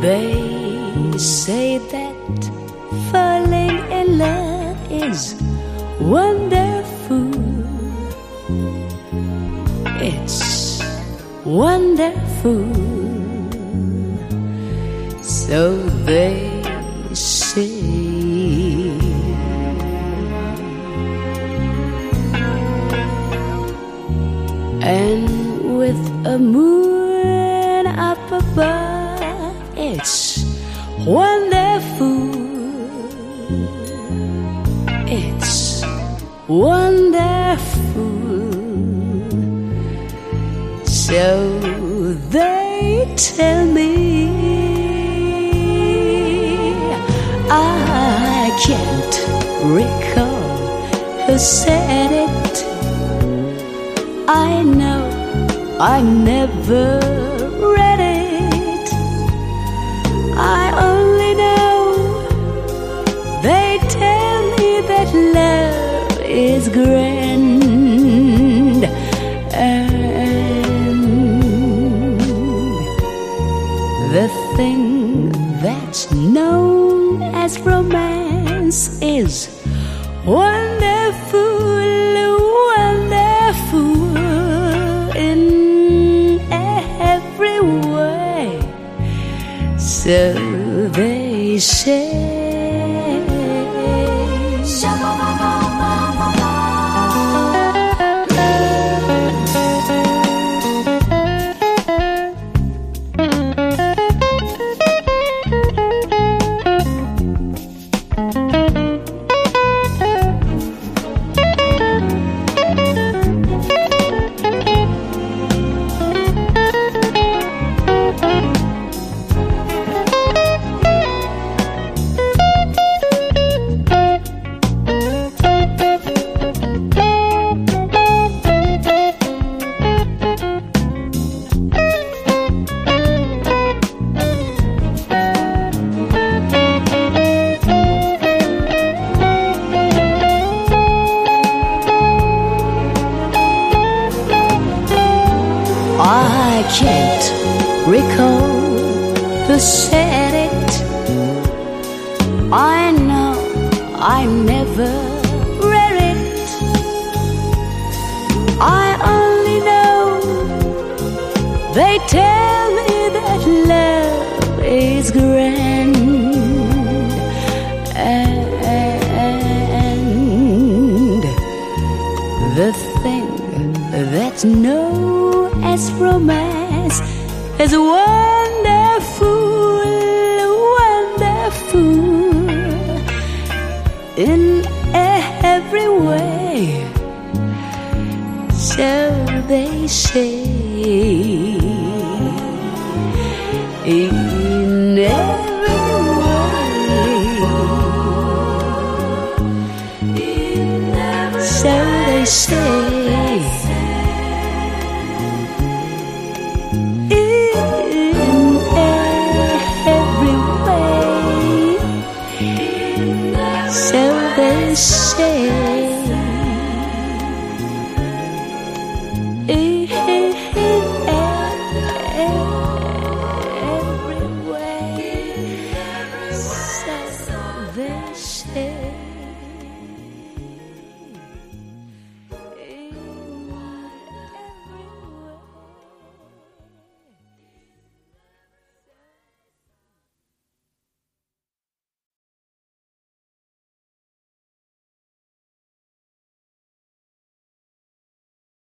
They say that falling in love is wonderful. It's wonderful. So they say. And with a moon up above it's wonderful. It's wonderful. So they tell me I can't recall who said it. I know I never is grand and the thing that's known as romance is wonderful, wonderful in every way. So they say. I can't recall who said it. I know I never read it. I only know they tell me that love is grand and the thing that's known as romance is wonderful, wonderful in every way. So they say in every way. So they say. They